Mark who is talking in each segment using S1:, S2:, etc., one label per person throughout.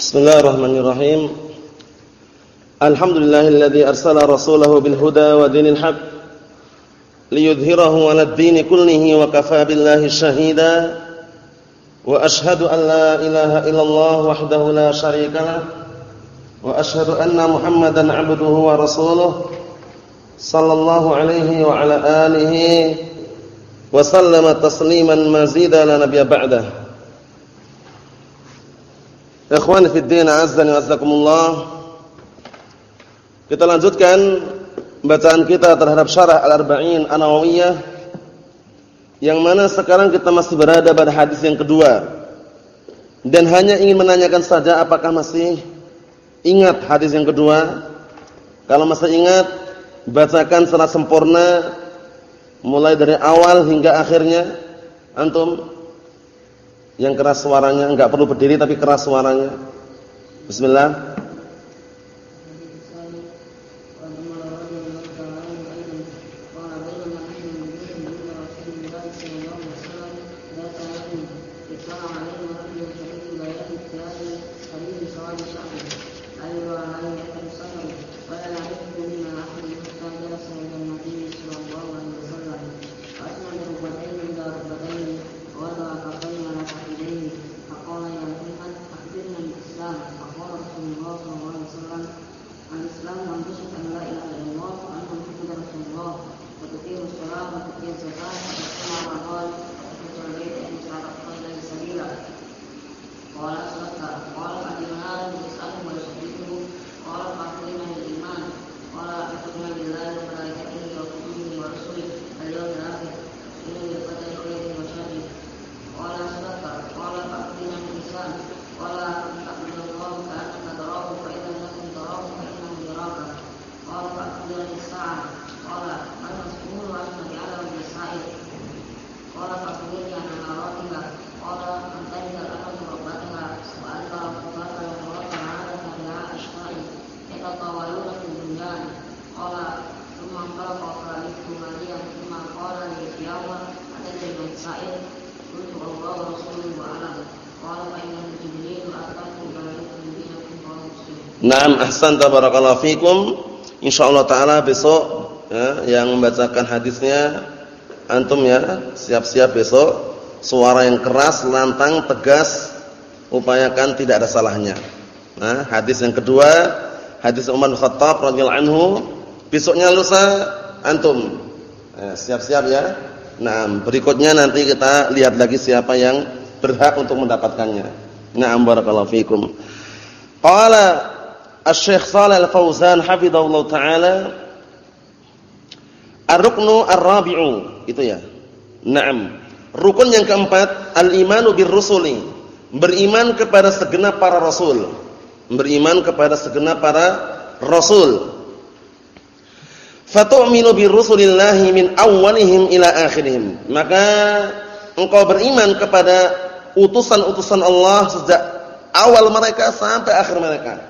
S1: Bismillahirrahmanirrahim. Alhamdulillahilladzi arsala rasulahu bil huda wa dinil haq liyudhhirahu 'alad dini kullihi wa kafaa billahi shahida. Wa ashhadu an la ilaha illallah wahdahu la syarika lah wa ashhadu anna Muhammadan 'abduhu wa rasuluh sallallahu alaihi wa ala alihi wa sallama tasliman mazida la nabiyya ba'dahu. Ikhwan fi din azzani wasakumullah. Kita lanjutkan bacaan kita terhadap syarah Al-Arba'in An-Nawawiyah yang mana sekarang kita masih berada pada hadis yang kedua. Dan hanya ingin menanyakan saja apakah masih ingat hadis yang kedua? Kalau masih ingat, bacakan secara sempurna mulai dari awal hingga akhirnya. Antum yang keras suaranya, enggak perlu berdiri tapi keras suaranya. Bismillah. Naam ahsan tabarakallahu fikum. Insyaallah taala besok ya, yang membacakan hadisnya antum ya, siap-siap besok suara yang keras, lantang, tegas, upayakan tidak ada salahnya. Nah, hadis yang kedua, hadis Umar Khattab radhiyallahu anhu, besoknya lusa antum eh, siap-siap ya. Nah, berikutnya nanti kita lihat lagi siapa yang berhak untuk mendapatkannya. Na'am barakallahu fikum. Qala Asy-Syaikh Shalal Al-Fauzan hafizahullah taala Ar-ruknu ar-rabi'u itu ya. Naam. Rukun yang keempat al-imanu birrusuli. Beriman kepada segenap para rasul. Beriman kepada segenap para rasul. Fatu'minu birrusulillahi min awwalihim ila akhirihim. Maka engkau beriman kepada utusan-utusan Allah sejak awal mereka sampai akhir mereka.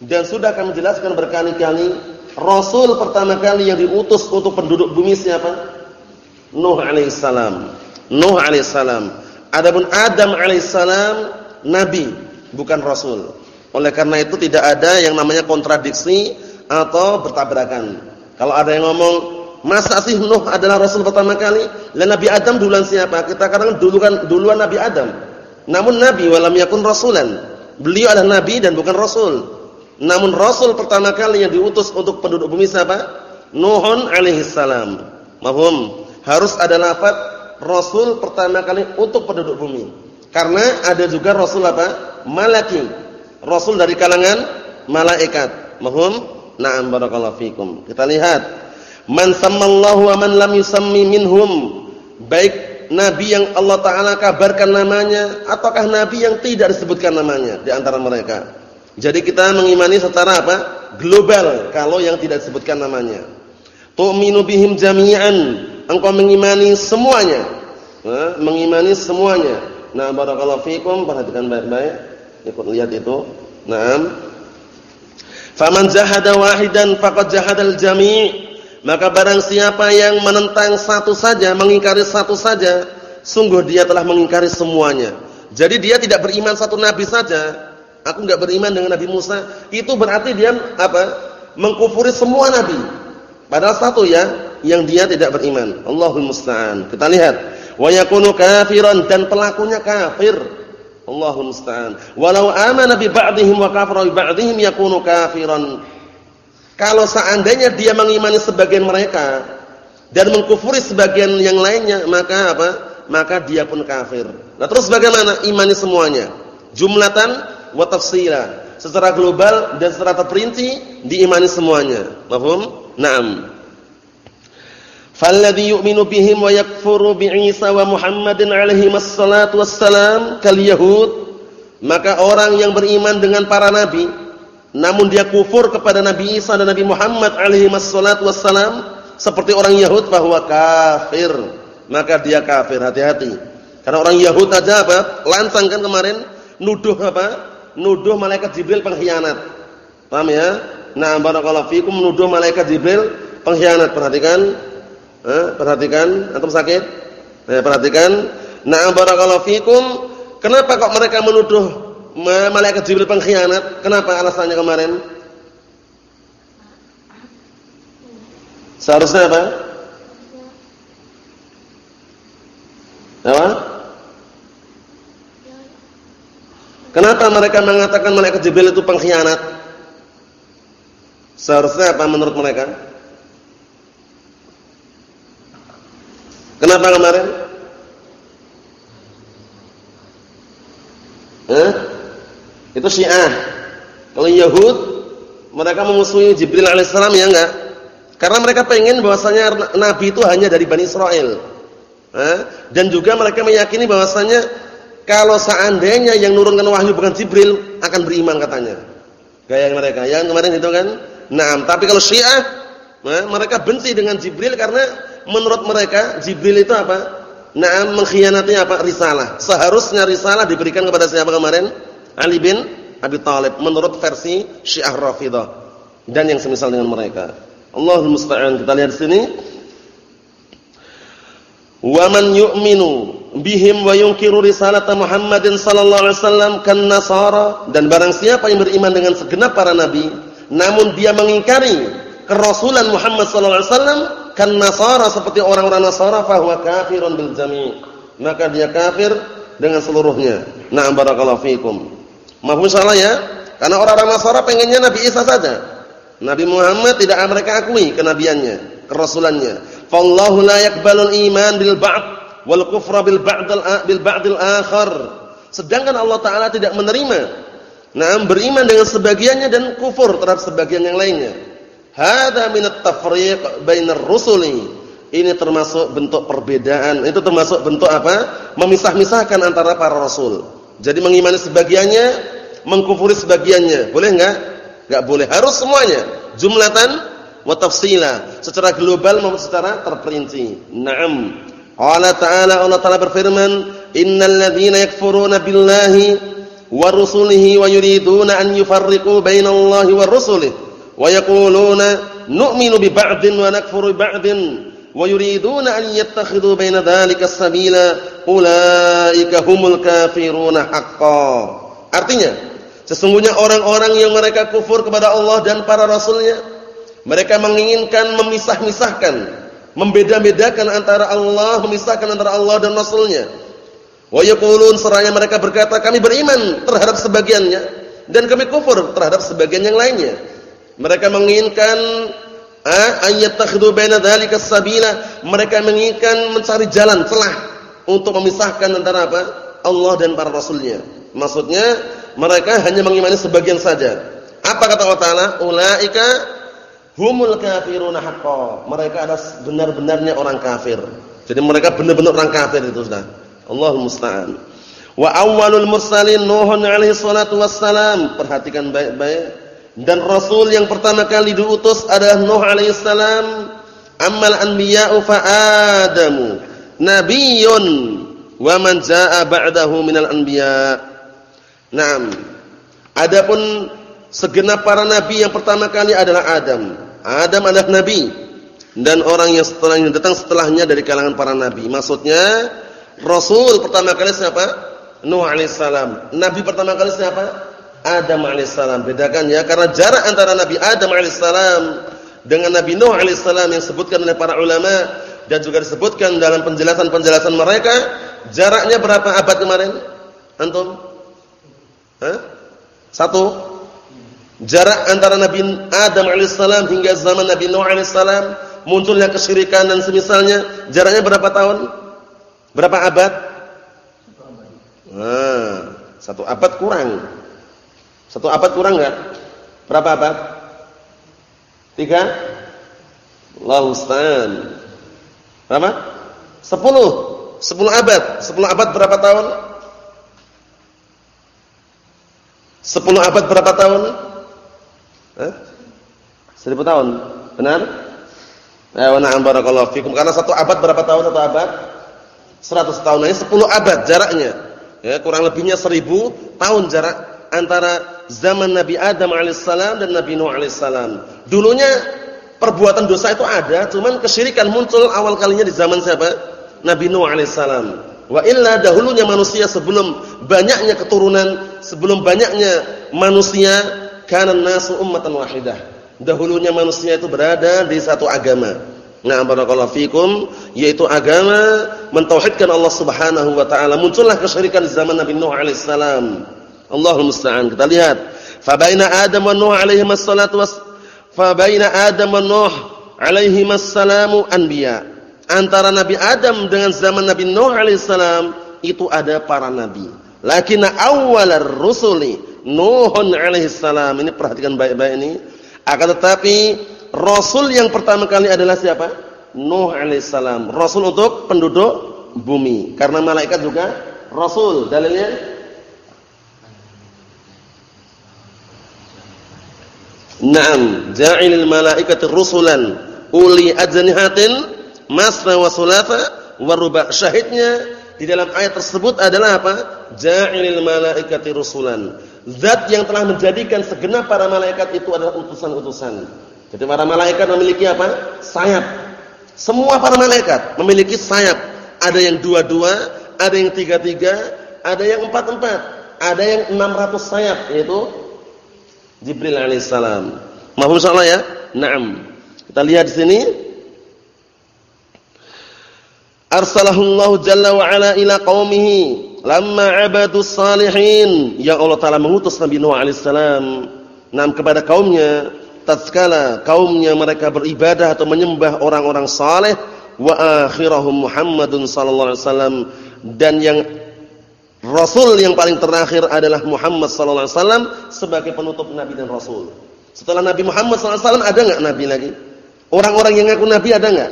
S1: Dan sudah kami jelaskan berkali-kali, Rasul pertama kali yang diutus untuk penduduk bumi siapa? Nuh alaihissalam. Nuh alaihissalam. Adapun Adam alaihissalam nabi, bukan rasul. Oleh karena itu tidak ada yang namanya kontradiksi atau bertabrakan. Kalau ada yang ngomong, masa sih Nuh adalah rasul pertama kali? Dan Nabi Adam duluan siapa? Kita katakan duluan duluan Nabi Adam. Namun nabi walam yakun rasulan. Beliau adalah nabi dan bukan rasul. Namun Rasul pertama kali yang diutus untuk penduduk bumi siapa? Nuhun alaihi salam. Mahum. Harus ada lafaz Rasul pertama kali untuk penduduk bumi. Karena ada juga Rasul apa? Malaki. Rasul dari kalangan malaikat. Mahum? Na'am barakallahu fikum. Kita lihat. Man sammallahu wa man lam yusammi minhum. Baik nabi yang Allah taala kabarkan namanya ataukah nabi yang tidak disebutkan namanya di antara mereka. Jadi kita mengimani secara apa? Global kalau yang tidak disebutkan namanya. Tu'minu bihim jami'an. Engkau mengimani semuanya. Nah, mengimani semuanya. Nah, barakallahu fikum, perhatikan baik-baik. Ikut lihat itu. Naam. Faman jahada wahidan faqad jahadal jami'. Maka barang siapa yang menentang satu saja, mengingkari satu saja, sungguh dia telah mengingkari semuanya. Jadi dia tidak beriman satu nabi saja, aku enggak beriman dengan Nabi Musa, itu berarti dia apa? Mengkufuri semua nabi. Padahal satu ya, yang dia tidak beriman. Allahul musta'an. Kita lihat, wa yakunu kafiran dan pelakunya kafir. Allahul musta'an. Walau amana bi ba'dihim wa kafara bi ba'dihim yakunu kafiran. Kalau seandainya dia mengimani sebagian mereka dan mengkufuri sebagian yang lainnya, maka apa? Maka dia pun kafir. Nah, terus bagaimana imani semuanya? Jumlatan wa tafsila. Secara global dan secara terperinci diimani semuanya. Paham? Naam. Falladhi yu'minu bihim wa yakfuru bi'isa wa Muhammadin alaihi wassalatu wassalam kal yahud maka orang yang beriman dengan para nabi namun dia kufur kepada Nabi Isa dan Nabi Muhammad alaihi wassalatu wassalam seperti orang Yahud bahwa kafir maka dia kafir hati-hati karena orang Yahud aja apa lancang kan kemarin nuduh apa nuduh malaikat Jibril pengkhianat paham ya nah barakallahu fikum nuduh malaikat Jibril pengkhianat perhatikan Eh, perhatikan, antum sakit? Eh, perhatikan. Na'am barakallahu fikum. Kenapa kok mereka menuduh malaikat Jibril pengkhianat? Kenapa alasannya kemarin? Seharusnya apa? Apa? Kenapa mereka mengatakan malaikat Jibril itu pengkhianat? Seharusnya apa menurut mereka? Kenapa kemarin? Eh? Itu Syiah. Kalau Yahud mereka memusuhi Jibril alaihissalam ya enggak? Karena mereka pengen bahwasanya nabi itu hanya dari Bani Israel. Eh? Dan juga mereka meyakini bahwasanya kalau seandainya yang nurunkan wahyu bukan Jibril akan beriman katanya. Gaya mereka. Yang kemarin itu kan. Nah, tapi kalau Syiah eh, mereka benci dengan Jibril karena menurut mereka Jibril itu apa? Nah, mengkhianati apa? Risalah. Seharusnya risalah diberikan kepada siapa kemarin? Ali bin Abi Thalib menurut versi Syiah Rafidhah dan yang semisal dengan mereka. Allahul musta'an. Kita lihat sini. Wa man yu'minu bihim wa yunkiru risalata Muhammadin sallallahu alaihi wasallam kan nasara dan barang siapa yang beriman dengan segenap para nabi namun dia mengingkari kerasulan Muhammad sallallahu alaihi wasallam kan nasara seperti orang-orang nasara fahuwa kafirun bil jami' maka dia kafir dengan seluruhnya. Na'am barakallahu fikum. Mahfum salah ya. Karena orang-orang nasara pengennya Nabi Isa saja. Nabi Muhammad tidak mereka akui kenabiannya kerasulannya fallahu la yaqbalul iman bil ba'd wal kufra bil ba'dil bil ba'dil akhar sedangkan Allah taala tidak menerima nah beriman dengan sebagiannya dan kufur terhadap sebagian yang lainnya Hada minat tafriq bainar rusuli. Ini termasuk bentuk perbedaan. Itu termasuk bentuk apa? Memisah-misahkan antara para rasul. Jadi mengimani sebagiannya, mengkufuri sebagiannya. Boleh enggak? Enggak boleh. Harus semuanya. Jumlatan wa tafsila. Secara global maupun secara terperinci. Naam. Allah Ta'ala Allah Ta'ala berfirman, "Innal ladzina yakfuruna billahi wa rusulihi wa yuriduna an yufarriqu bainallahi wa rusulihi" wa yaquluna nu'minu bi ba'din wa nakfuru bi ba'din wa yuriduna an yattakhidhu baina dhalika sabila ulaika humul kafiruna haqqan artinya sesungguhnya orang-orang yang mereka kufur kepada Allah dan para rasulnya mereka menginginkan memisah-misahkan membeda-bedakan antara Allah memisahkan antara Allah dan rasulnya wa yaqulun seraya mereka berkata kami beriman terhadap sebagiannya dan kami kufur terhadap sebagian yang lainnya mereka menginginkan ayat takhdu baina dzalika sabila. Mereka menginginkan mencari jalan celah untuk memisahkan antara apa? Allah dan para rasulnya. Maksudnya mereka hanya mengimani sebagian saja. Apa kata Allah Taala? Ulaika humul kafiruna haqqan. Mereka adalah benar-benarnya orang kafir. Jadi mereka benar-benar orang kafir itu sudah. Allahul musta'an. Wa awwalul mursalin Nuhun alaihi salatu wassalam. Perhatikan baik-baik dan rasul yang pertama kali diutus adalah Nuh alaihissalam. Amal anbiya'u fa Adamu nabiyyun wa man jaa'a ba'dahu minal anbiya'. Naam. Adapun segenap para nabi yang pertama kali adalah Adam. Adam adalah nabi dan orang yang setelahnya datang setelahnya dari kalangan para nabi. Maksudnya rasul pertama kali siapa? Nuh alaihissalam. Nabi pertama kali siapa? Adam alaihissalam. Bedakan ya karena jarak antara Nabi Adam alaihissalam dengan Nabi Nuh alaihissalam yang disebutkan oleh para ulama dan juga disebutkan dalam penjelasan-penjelasan mereka, jaraknya berapa abad kemarin? Antum? Hah? Satu. Jarak antara Nabi Adam alaihissalam hingga zaman Nabi Nuh alaihissalam munculnya kesyirikan dan semisalnya, jaraknya berapa tahun? Berapa abad? Nah, satu abad kurang. Satu abad kurang enggak? Berapa abad? Tiga? Allah Ustaz. Berapa? Sepuluh. Sepuluh abad. Sepuluh abad berapa tahun? Sepuluh abad berapa tahun? Eh? Seribu tahun. Benar? Wa na'am barakallahu fikum. Karena satu abad berapa tahun satu abad? Seratus tahun. Ini sepuluh abad jaraknya. Ya, kurang lebihnya seribu tahun jarak antara zaman Nabi Adam alaihissalam dan Nabi Nuh alaihissalam. Dulunya perbuatan dosa itu ada, cuman kesyirikan muncul awal kalinya di zaman siapa? Nabi Nuh alaihissalam. Wa illa dahulunya manusia sebelum banyaknya keturunan, sebelum banyaknya manusia, kana nasu ummatan wahidah. Dahulunya manusia itu berada di satu agama. Nah, barakallahu fikum, yaitu agama mentauhidkan Allah Subhanahu wa taala. Muncullah kesyirikan zaman Nabi Nuh alaihissalam. Allahul musta'an. Kita lihat. Fa baina Adam wa Nuh alaihi wassalatu was fa baina Adam wa Nuh alaihi wassalamu anbiya. Antara Nabi Adam dengan zaman Nabi Nuh alaihi salam itu ada para nabi. Lakin awwalar rusuli Nuhun alaihi salam. Ini perhatikan baik-baik ini. Akan tetapi rasul yang pertama kali adalah siapa? Nuh alaihi salam. Rasul untuk penduduk bumi. Karena malaikat juga rasul. Dalilnya Naam, ja'ilil malaikati rusulan uli ajnihatin masna wa sulata wa ruba. Syahidnya di dalam ayat tersebut adalah apa? Ja'ilil malaikati rusulan. Zat yang telah menjadikan segenap para malaikat itu adalah utusan-utusan. Jadi para malaikat memiliki apa? Sayap. Semua para malaikat memiliki sayap. Ada yang dua-dua, ada yang tiga-tiga, ada yang empat-empat, ada yang enam ratus sayap yaitu Jibril alaihissalam. Mahfum insyaallah ya? Naam. Kita lihat di sini. Arsalahullahu jalla wa ala ila qaumihi lamma abadus salihin. Ya Allah taala mengutus Nabi Nuh alaihissalam nam kepada kaumnya tatkala kaumnya mereka beribadah atau menyembah orang-orang saleh wa akhirahum Muhammadun sallallahu alaihi wasallam dan yang Rasul yang paling terakhir adalah Muhammad sallallahu alaihi wasallam sebagai penutup nabi dan rasul. Setelah Nabi Muhammad sallallahu alaihi wasallam ada enggak nabi lagi? Orang-orang yang ngaku nabi ada enggak?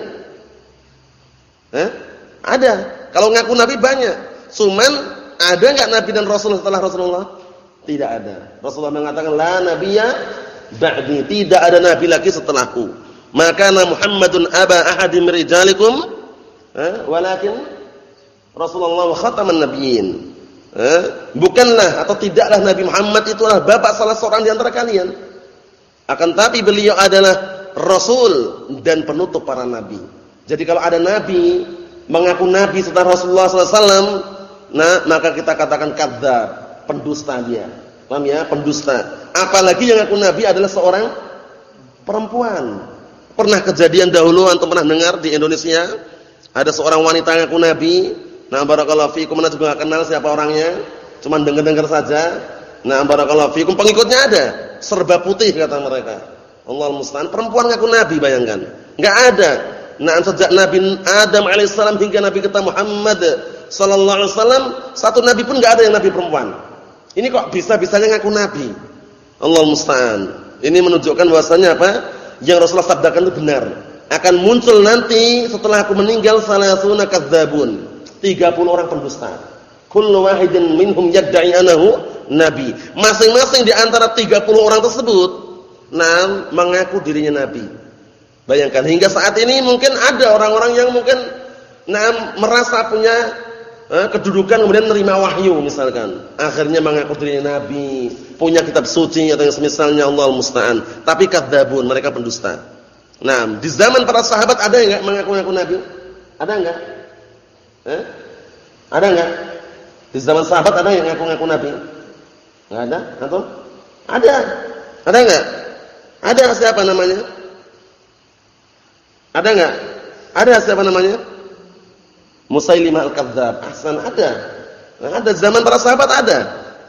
S1: Eh? Ada. Kalau ngaku nabi banyak. Cuman ada enggak nabi dan rasul setelah Rasulullah? Tidak ada. Rasulullah mengatakan la nabiyya ba'di. Tidak ada nabi lagi setelahku. Maka Muhammadun aba ahadim rijalikum eh? walakin Rasulullah khataman nabiyyin. Eh, bukanlah atau tidaklah Nabi Muhammad itu adalah bapak salah seorang di antara kalian. Akan tapi beliau adalah rasul dan penutup para nabi. Jadi kalau ada nabi mengaku nabi setelah Rasulullah SAW, nah maka kita katakan kadzdzab, pendusta dia. Paham ya? Pendusta. Apalagi yang ngaku nabi adalah seorang perempuan. Pernah kejadian dahulu antum pernah dengar di Indonesia ada seorang wanita yang ngaku nabi Nah, barakallahu fikum anda juga enggak kenal siapa orangnya, cuma dengar-dengar saja. Nah, barakallahu fikum pengikutnya ada, serba putih kata mereka. Allah musta'an, perempuan ngaku nabi bayangkan. Enggak ada. Nah, sejak Nabi Adam alaihissalam hingga Nabi kita Muhammad sallallahu alaihi wasallam, satu nabi pun enggak ada yang nabi perempuan. Ini kok bisa-bisanya ngaku nabi? Allah musta'an. Ini menunjukkan bahwasanya apa? Yang Rasulullah sabdakan itu benar. Akan muncul nanti setelah aku meninggal salasuna kadzabun 30 orang pendusta. Kullu wahidin minhum yad'i anahu nabi. Masing-masing di antara 30 orang tersebut nah mengaku dirinya nabi. Bayangkan hingga saat ini mungkin ada orang-orang yang mungkin nah merasa punya eh, kedudukan kemudian menerima wahyu misalkan. Akhirnya mengaku dirinya nabi, punya kitab suci atau yang semisalnya Allah musta'an. Tapi kadzabun, mereka pendusta. Nah, di zaman para sahabat ada enggak mengaku-ngaku nabi? Ada enggak? Eh? Ada enggak? Di zaman sahabat ada yang ngaku-ngaku nabi? Enggak ada? Atau? Ada. Ada enggak? Ada siapa namanya? Ada enggak? Ada siapa namanya? Musailimah Al-Kadzdzab. Ahsan ada. Nah, ada zaman para sahabat ada.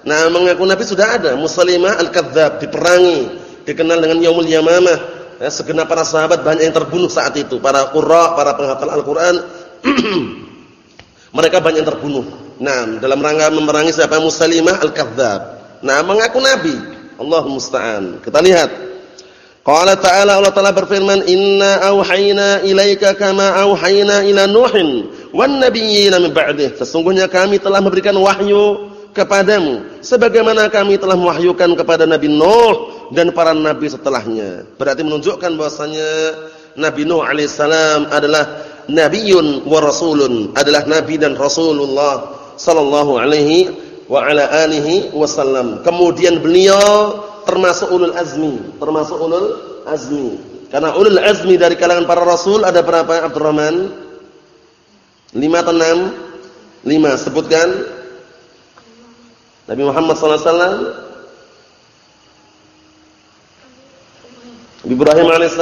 S1: Nah, mengaku Nabi sudah ada. Musailimah Al-Kadzdzab diperangi, dikenal dengan Yaumul Yamamah. Ya, segenap para sahabat banyak yang terbunuh saat itu. Para qurra, para penghafal Al-Qur'an mereka banyak yang terbunuh. Nah, dalam rangka memerangi siapa? Musailimah Al-Kadzdzab. Nah, mengaku Nabi. Allah musta'an. Kita lihat. Qala ta'ala Allah Ta'ala berfirman, "Inna auhayna ilaika kama auhayna ila Nuhin wan nabiyyina min ba'dih." Sesungguhnya kami telah memberikan wahyu kepadamu sebagaimana kami telah mewahyukan kepada Nabi Nuh dan para nabi setelahnya. Berarti menunjukkan bahwasanya Nabi Nuh alaihissalam adalah nabiyyun wa rasulun, adalah nabi dan rasulullah sallallahu alaihi wa ala alihi wasallam. Kemudian beliau termasuk ulul azmi, termasuk ulul azmi. Karena ulul azmi dari kalangan para rasul ada berapa Abdurrahman? Lima atau enam? Lima. Sebutkan. Nabi Muhammad SAW. Nabi Ibrahim AS.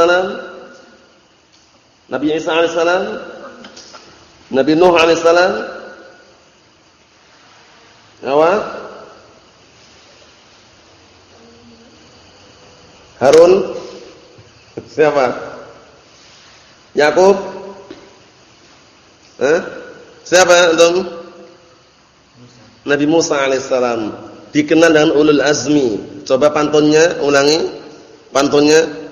S1: Nabi Isa AS. Nabi Nuh AS. Apa? Harun siapa? Yakub? Eh? Siapa antum? Nabi Musa alaihissalam dikenal dengan ulul azmi. Coba pantunnya ulangi. Pantunnya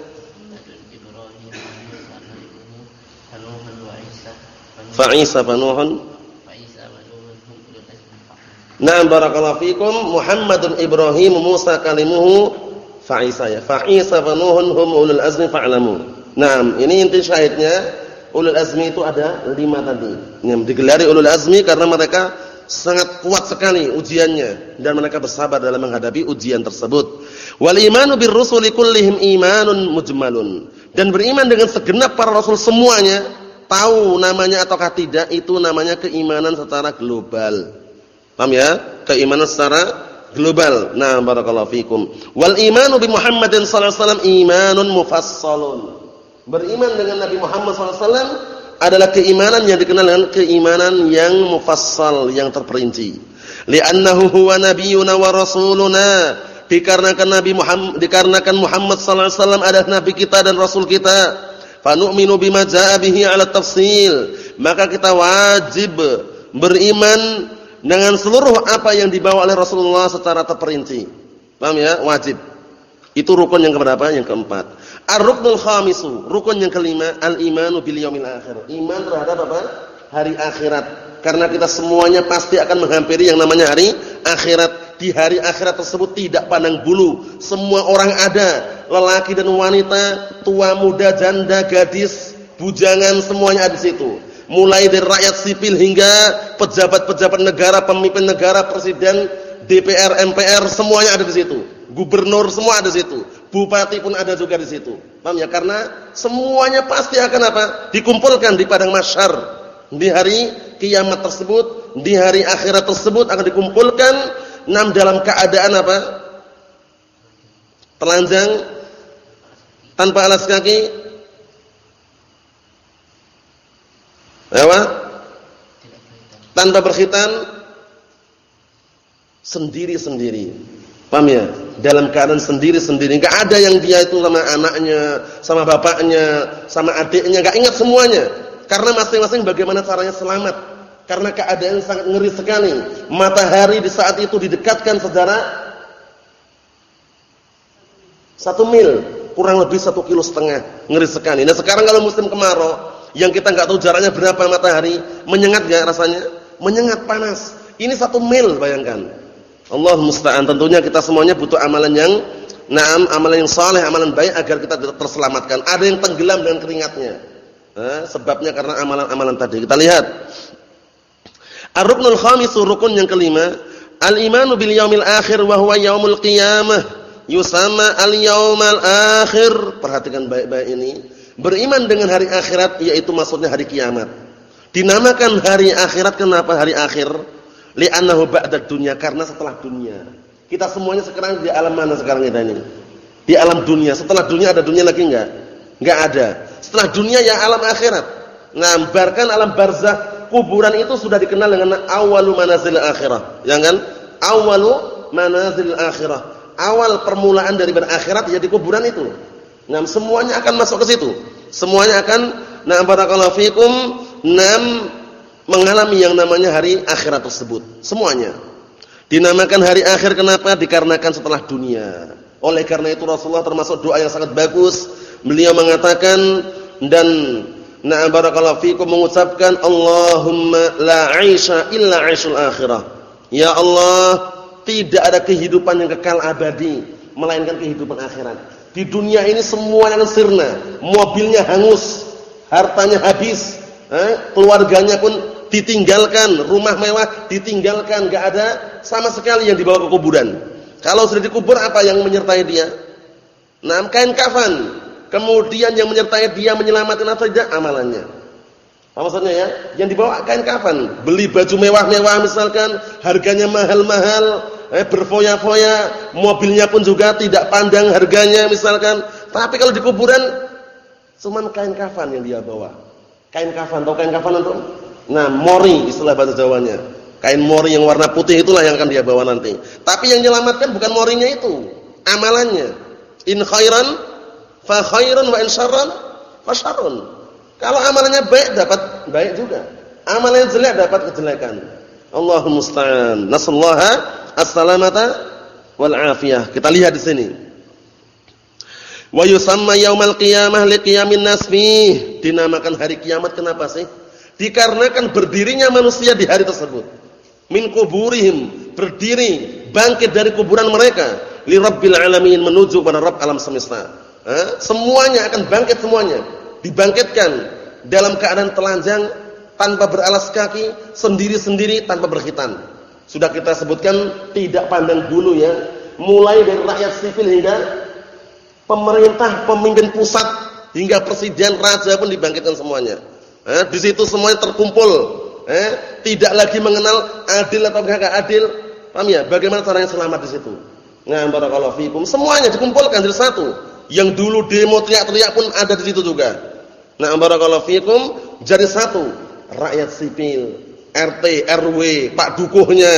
S1: Fa'isa Nuhun Naam barakallahu fikum Muhammadun Ibrahim Musa kalimuhu Fa'isa ya. Fa'isa wa Nuhun hum ulul azmi fa'lamu. Naam, ini inti syahidnya ulul azmi itu ada lima tadi. Yang digelari ulul azmi karena mereka sangat kuat sekali ujiannya dan mereka bersabar dalam menghadapi ujian tersebut. Wal imanu bir rusuli kullihim imanun mujmalun. Dan beriman dengan segenap para rasul semuanya, tahu namanya ataukah tidak itu namanya keimanan secara global. Paham ya? Keimanan secara global. Nah, barakallahu fikum. Wal imanu bi Muhammadin sallallahu alaihi wasallam imanun mufassalun. Beriman dengan Nabi Muhammad sallallahu alaihi wasallam adalah keimanan yang dikenal dengan keimanan yang mufassal, yang terperinci. Li'annahu huwa nabiyyuna wa rasuluna. Dikarenakan Nabi Muhammad dikarenakan Muhammad sallallahu alaihi wasallam adalah nabi kita dan rasul kita. Fa nu'minu bima jaa bihi 'ala tafsil. Maka kita wajib beriman dengan seluruh apa yang dibawa oleh Rasulullah secara terperinci. Paham ya? Wajib. Itu rukun yang keberapa? Yang keempat. Ar-ruknul khamisu, rukun yang kelima, al-imanu bil yaumil akhir. Iman terhadap apa? Hari akhirat. Karena kita semuanya pasti akan menghampiri yang namanya hari akhirat. Di hari akhirat tersebut tidak pandang bulu. Semua orang ada, lelaki dan wanita, tua, muda, janda, gadis, bujangan semuanya ada di situ mulai dari rakyat sipil hingga pejabat-pejabat negara, pemimpin negara, presiden, DPR, MPR, semuanya ada di situ. Gubernur semua ada di situ. Bupati pun ada juga di situ. Paham ya? Karena semuanya pasti akan apa? Dikumpulkan di padang mahsyar. Di hari kiamat tersebut, di hari akhirat tersebut akan dikumpulkan enam dalam keadaan apa? Telanjang tanpa alas kaki, Apa? Tanpa berkhitan sendiri-sendiri. Paham ya? Dalam keadaan sendiri-sendiri. Enggak ada yang dia itu sama anaknya, sama bapaknya, sama adiknya, enggak ingat semuanya. Karena masing-masing bagaimana caranya selamat. Karena keadaan sangat ngeri sekali. Matahari di saat itu didekatkan saudara satu mil, kurang lebih satu kilo setengah. Ngeri sekali. Nah sekarang kalau musim kemarau, yang kita nggak tahu jaraknya berapa matahari, menyengat nggak rasanya? Menyengat panas. Ini satu mil bayangkan. Allah musta'an. Tentunya kita semuanya butuh amalan yang naam, amalan yang saleh, amalan baik agar kita terselamatkan. Ada yang tenggelam dengan keringatnya. Eh, sebabnya karena amalan-amalan tadi. Kita lihat. Ar-ruknul khamisu rukun yang kelima, al-imanu bil yaumil akhir wa huwa yaumul qiyamah. Yusama al-yaumal akhir. Perhatikan baik-baik ini Beriman dengan hari akhirat yaitu maksudnya hari kiamat. Dinamakan hari akhirat kenapa hari akhir? Li'annahu ba'da dunia karena setelah dunia. Kita semuanya sekarang di alam mana sekarang kita ini? Di alam dunia. Setelah dunia ada dunia lagi enggak? Enggak ada. Setelah dunia ya alam akhirat. Ngambarkan alam barzah, kuburan itu sudah dikenal dengan awalu manazil akhirah. Ya kan? Awalu manazil akhirah. Awal permulaan dari berakhirat ya di kuburan itu. Nah, semuanya akan masuk ke situ. Semuanya akan na barakallahu fikum nam mengalami yang namanya hari akhirat tersebut. Semuanya. Dinamakan hari akhir kenapa? Dikarenakan setelah dunia. Oleh karena itu Rasulullah termasuk doa yang sangat bagus. Beliau mengatakan dan na'am barakallahu fikum mengucapkan Allahumma la 'aisha illa 'aishul akhirah. Ya Allah, tidak ada kehidupan yang kekal abadi melainkan kehidupan akhirat. Di dunia ini semuanya sirna, mobilnya hangus, hartanya habis, eh, keluarganya pun ditinggalkan, rumah mewah ditinggalkan, enggak ada sama sekali yang dibawa ke kuburan. Kalau sudah dikubur apa yang menyertai dia? Nah, kain kafan. Kemudian yang menyertai dia menyelamatkan apa saja amalannya. Apa maksudnya ya? Yang dibawa kain kafan, beli baju mewah-mewah misalkan, harganya mahal-mahal, eh berfoya-foya, mobilnya pun juga tidak pandang harganya misalkan. Tapi kalau di kuburan cuma kain kafan yang dia bawa. Kain kafan, tahu kain kafan untuk Nah, mori istilah bahasa Jawanya. Kain mori yang warna putih itulah yang akan dia bawa nanti. Tapi yang menyelamatkan bukan morinya itu, amalannya. In khairan fa khairun wa in fa syarrun. Kalau amalannya baik dapat baik juga. Amalannya jelek dapat kejelekan. Allahumma musta'an. Nasallaha as-salamata wal afiyah. Kita lihat di sini. Wa yusamma yaumal qiyamah liqiyamin nas Dinamakan hari kiamat kenapa sih? Dikarenakan berdirinya manusia di hari tersebut. Min kuburihim, berdiri, bangkit dari kuburan mereka. Li rabbil alamin, menuju pada Rabb alam semesta. Semuanya akan bangkit semuanya. Dibangkitkan dalam keadaan telanjang, tanpa beralas kaki, sendiri-sendiri tanpa berkhitan. Sudah kita sebutkan tidak pandang bulu ya. Mulai dari rakyat sipil hingga pemerintah, pemimpin pusat, hingga presiden, raja pun dibangkitkan semuanya. Eh, di situ semuanya terkumpul. Eh, tidak lagi mengenal adil atau enggak adil. Paham ya? Bagaimana caranya selamat di situ? Nah, barakallahu fikum. Semuanya dikumpulkan jadi satu. Yang dulu demo teriak-teriak pun ada di situ juga. Nah, barakallahu fikum jadi satu. Rakyat sipil, RT, RW, Pak Dukuhnya,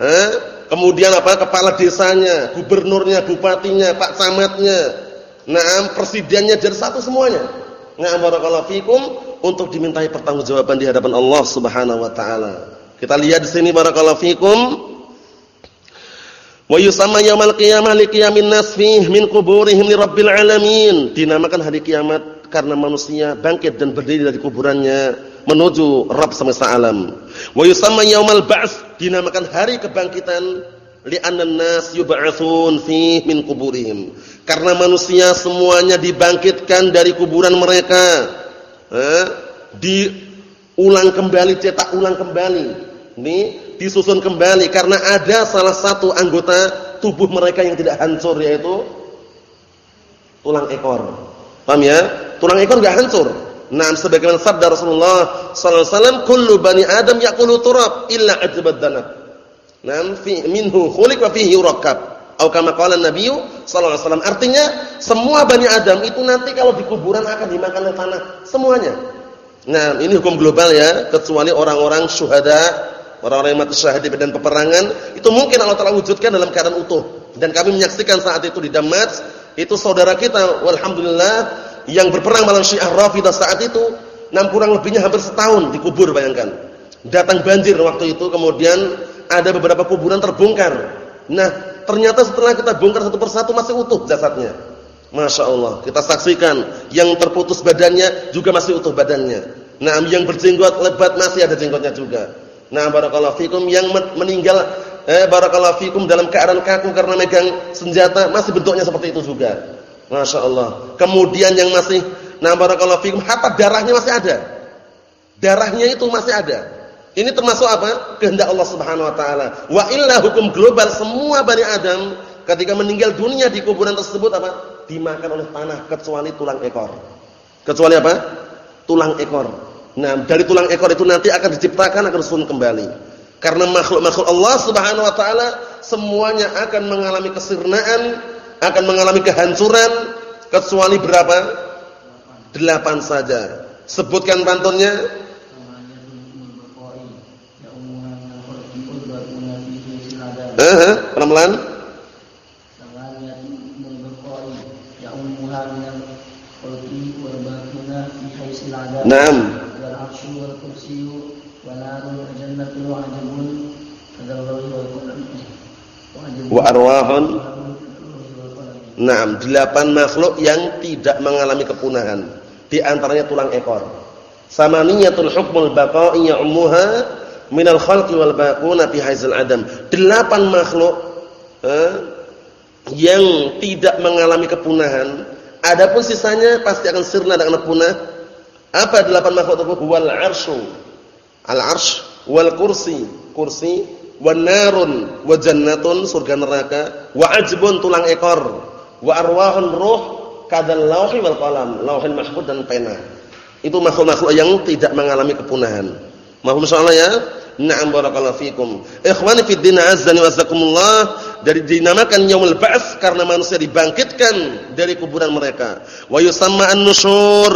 S1: eh, kemudian apa? Kepala desanya, gubernurnya, bupatinya, Pak Camatnya, nah presidennya jadi satu semuanya. Nah, barakallahu fikum untuk dimintai pertanggungjawaban di hadapan Allah Subhanahu wa taala. Kita lihat di sini barakallahu fikum. Wa yusamma yaumal qiyamah liqiyamin nas fih min quburihim li alamin. Dinamakan hari kiamat karena manusia bangkit dan berdiri dari kuburannya menuju Rabb semesta alam. Wa yusamma yaumal ba's dinamakan hari kebangkitan li'anna nas yub'atsun fih min quburihim. Karena manusia semuanya dibangkitkan dari kuburan mereka eh, diulang kembali, cetak ulang kembali. Ini disusun kembali karena ada salah satu anggota tubuh mereka yang tidak hancur yaitu tulang ekor. Paham ya? Tulang ekor enggak hancur. Nah, sebagaimana sabda Rasulullah sallallahu alaihi wasallam, "Kullu bani Adam yaqulu turab illa ajbad danab." Nam fi minhu khuliq wa fihi yurakkab. Atau kama qala Nabi sallallahu alaihi wasallam. Artinya semua Bani Adam itu nanti kalau di kuburan akan dimakan oleh tanah semuanya. Nah, ini hukum global ya, kecuali orang-orang syuhada, orang-orang yang mati syahid di medan peperangan, itu mungkin Allah telah wujudkan dalam keadaan utuh. Dan kami menyaksikan saat itu di Damas, itu saudara kita, walhamdulillah, yang berperang melawan Syiah Rafidah saat itu, enam kurang lebihnya hampir setahun dikubur bayangkan. Datang banjir waktu itu, kemudian ada beberapa kuburan terbongkar. Nah, ternyata setelah kita bongkar satu persatu masih utuh jasadnya. Masya Allah. Kita saksikan yang terputus badannya juga masih utuh badannya. Nah, yang berjenggot lebat masih ada jenggotnya juga. Nah, barakallahu fikum yang meninggal eh barakallahu fikum dalam keadaan kaku karena megang senjata masih bentuknya seperti itu juga. Masya Allah. Kemudian yang masih nah barakallahu fikum hatta darahnya masih ada. Darahnya itu masih ada. Ini termasuk apa? Kehendak Allah Subhanahu wa taala. Wa illa hukum global semua Bani Adam ketika meninggal dunia di kuburan tersebut apa? Dimakan oleh tanah kecuali tulang ekor. Kecuali apa? Tulang ekor. Nah, dari tulang ekor itu nanti akan diciptakan akan sun kembali. Karena makhluk-makhluk Allah Subhanahu wa taala semuanya akan mengalami kesirnaan, akan mengalami kehancuran kecuali berapa? Delapan saja. Sebutkan pantunnya. Eh, pelan-pelan. Naam. Wa arwahun Naam, delapan makhluk yang tidak mengalami kepunahan. Di antaranya tulang ekor. Samaniyatul hukmul baqa'i ya'muha minal khalqi wal baquna fi haizil adam. Delapan makhluk eh, yang tidak mengalami kepunahan, adapun sisanya pasti akan sirna dan akan punah. Apa delapan makhluk tersebut? Wal arsyu. Al arsh wal kursi, kursi, wan narun wa jannatun surga neraka, wa ajbun tulang ekor wa arwahun ruh kadal lauhi wal qalam, lauhin mahfud dan pena. Itu makhluk-makhluk yang tidak mengalami kepunahan. Mahum insyaallah ya. Na'am barakallahu fikum. Ikhwani fid din azzani wasakumullah dari dinamakan yaumul ba'ts karena manusia dibangkitkan dari kuburan mereka. Wa yusamma an-nusyur.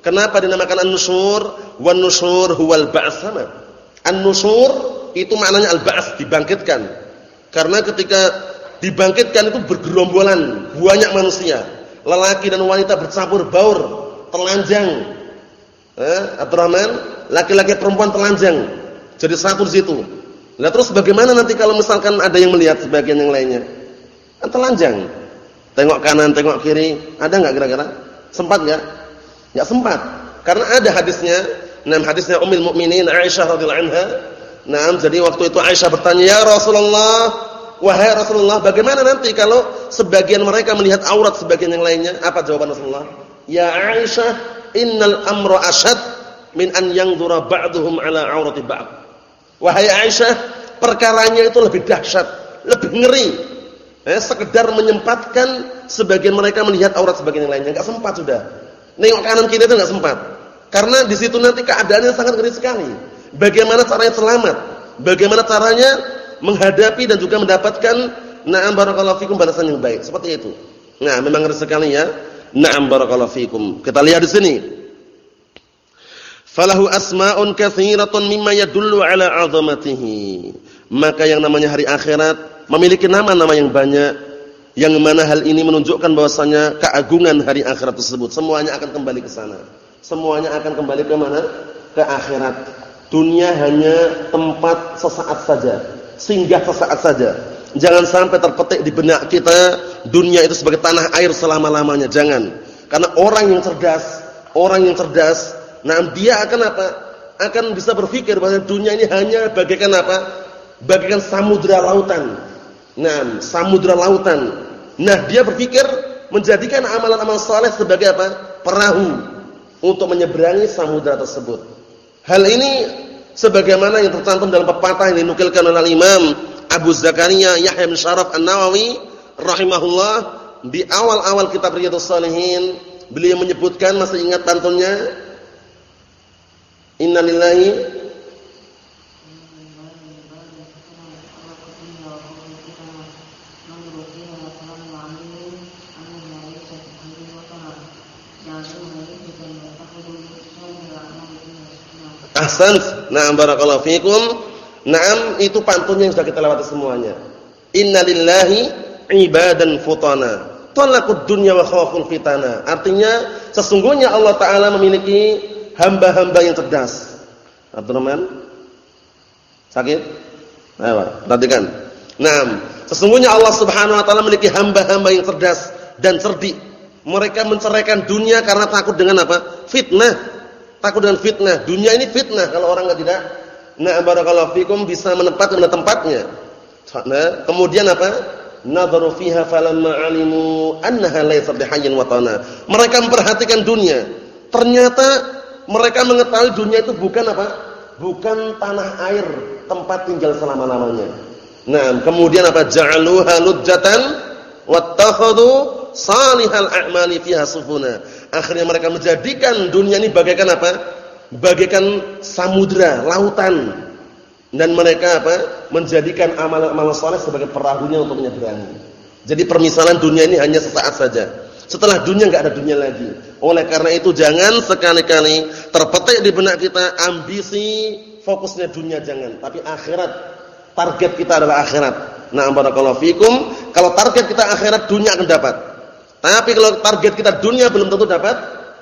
S1: Kenapa dinamakan an-nusyur? Wan nusyur huwal ba'ts sama. An-nusyur itu maknanya al-ba'ts dibangkitkan. Karena ketika dibangkitkan itu bergerombolan banyak manusia. Lelaki dan wanita bercampur baur telanjang. Eh Abdurrahman laki-laki perempuan telanjang. Jadi satu di situ. Nah terus bagaimana nanti kalau misalkan ada yang melihat sebagian yang lainnya? Kan telanjang. Tengok kanan tengok kiri. Ada nggak kira-kira? Sempat nggak? Nggak sempat. Karena ada hadisnya. Enam hadisnya Ummul Mukminin Aisyah radhiyallahu anha. Nah jadi waktu itu Aisyah bertanya ya Rasulullah Wahai Rasulullah, bagaimana nanti kalau sebagian mereka melihat aurat sebagian yang lainnya? Apa jawaban Rasulullah? Ya Aisyah, innal amra ashad min an yanzura ba'duhum ala aurati ba'd. Wahai Aisyah, perkaranya itu lebih dahsyat, lebih ngeri. Eh, sekedar menyempatkan sebagian mereka melihat aurat sebagian yang lainnya, enggak sempat sudah. Nengok kanan kiri itu enggak sempat. Karena di situ nanti keadaannya sangat ngeri sekali. Bagaimana caranya selamat? Bagaimana caranya menghadapi dan juga mendapatkan na'am barakallahu fikum balasan yang baik. Seperti itu. Nah, memang ngeri sekali ya. Na'am barakallahu fikum. Kita lihat di sini. Falahu asma'un katsiratun mimma yadullu ala 'azamatihi. Maka yang namanya hari akhirat memiliki nama-nama yang banyak yang mana hal ini menunjukkan bahwasanya keagungan hari akhirat tersebut semuanya akan kembali ke sana. Semuanya akan kembali ke mana? Ke akhirat. Dunia hanya tempat sesaat saja singgah sesaat saja. Jangan sampai terpetik di benak kita dunia itu sebagai tanah air selama-lamanya. Jangan. Karena orang yang cerdas, orang yang cerdas, nah dia akan apa? Akan bisa berpikir bahwa dunia ini hanya bagaikan apa? Bagaikan samudra lautan. Nah, samudra lautan. Nah, dia berpikir menjadikan amalan-amalan saleh sebagai apa? Perahu untuk menyeberangi samudra tersebut. Hal ini sebagaimana yang tercantum dalam pepatah yang dinukilkan oleh Imam Abu Zakaria Yahya bin Syaraf An-Nawawi rahimahullah di awal-awal kitab Riyadhus Shalihin beliau menyebutkan masih ingat pantunnya Innalillahi Ahsan. Na'am barakallahu fikum. Naam itu pantunnya yang sudah kita lewati semuanya. Innalillahi ibadan futana. Talaqud dunya wa khawful fitana. Artinya sesungguhnya Allah taala memiliki hamba-hamba yang cerdas. Abdurrahman? Sakit? Ayo, perhatikan. Naam, sesungguhnya Allah Subhanahu wa taala memiliki hamba-hamba yang cerdas dan cerdik. Mereka menceraikan dunia karena takut dengan apa? Fitnah takut dengan fitnah. Dunia ini fitnah kalau orang enggak tidak nah barakallahu fikum bisa menempatkan pada tempatnya. Nah, kemudian apa? Nadharu fiha falamma alimu annaha laysat bihayyin wa tana. Mereka memperhatikan dunia. Ternyata mereka mengetahui dunia itu bukan apa? Bukan tanah air, tempat tinggal selama-lamanya. Nah, kemudian apa? Ja'aluha lujjatan wattakhadhu salihal a'mali fiha sufuna Akhirnya mereka menjadikan dunia ini bagaikan apa? Bagaikan samudra, lautan. Dan mereka apa? Menjadikan amal-amal saleh sebagai perahunya untuk menyeberangi. Jadi permisalan dunia ini hanya sesaat saja. Setelah dunia enggak ada dunia lagi. Oleh karena itu jangan sekali-kali terpetik di benak kita ambisi fokusnya dunia jangan, tapi akhirat. Target kita adalah akhirat. Nah, barakallahu fikum. Kalau target kita akhirat, dunia akan dapat. Tapi kalau target kita dunia belum tentu dapat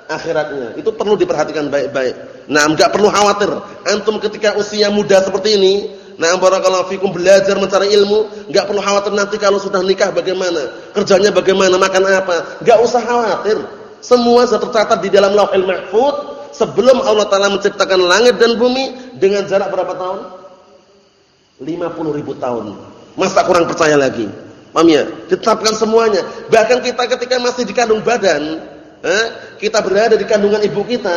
S1: akhiratnya. Itu perlu diperhatikan baik-baik. Nah, enggak perlu khawatir. Antum ketika usia muda seperti ini, nah barakallahu fikum belajar mencari ilmu, enggak perlu khawatir nanti kalau sudah nikah bagaimana, kerjanya bagaimana, makan apa. Enggak usah khawatir. Semua sudah tercatat di dalam Lauhul Mahfuz sebelum Allah taala menciptakan langit dan bumi dengan jarak berapa tahun? 50 ribu tahun. Masa kurang percaya lagi? Paham ya? Ditetapkan semuanya. Bahkan kita ketika masih di kandung badan, eh, kita berada di kandungan ibu kita,